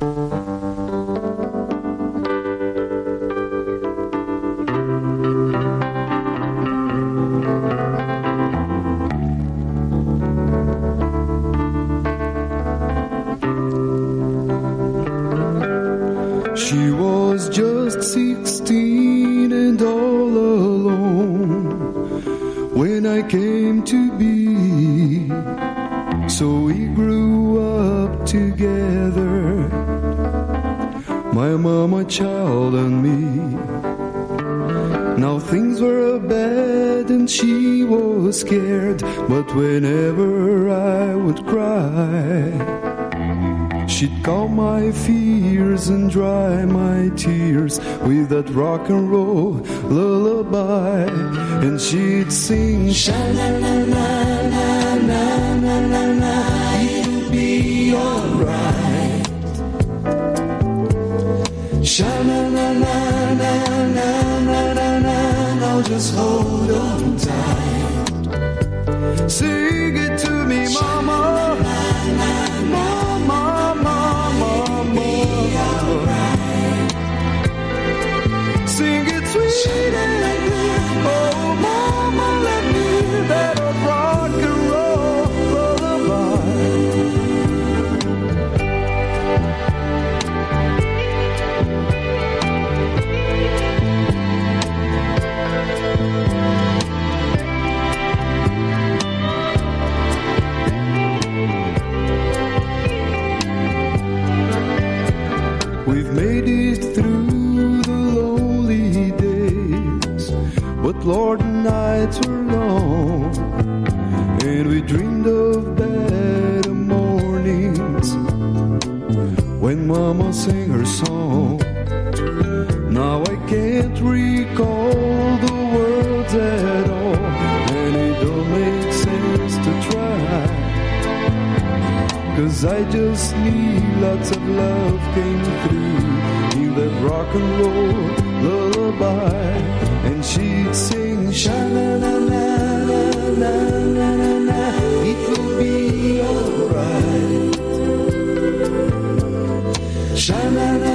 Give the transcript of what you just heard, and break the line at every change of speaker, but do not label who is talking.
She was just sixteen and all alone when I came to be. So we grew up together, my mama, child, and me. Now things were bad and she was scared, but whenever I would cry, She'd calm my fears and dry my tears with that rock and roll lullaby. And she'd sing, Sha la la la la la la just hold on tight. Sing it to me, mama. Mama, mama, mama. Sing it sweet We've made it through the lonely days, but Lord, nights were long, and we dreamed of better mornings when Mama sang her song. Now I can't recall the words Cause I just need lots of love came through in that rock and roll lullaby. And she'd sing sha la la la la la la la la. It will be alright. Sha la la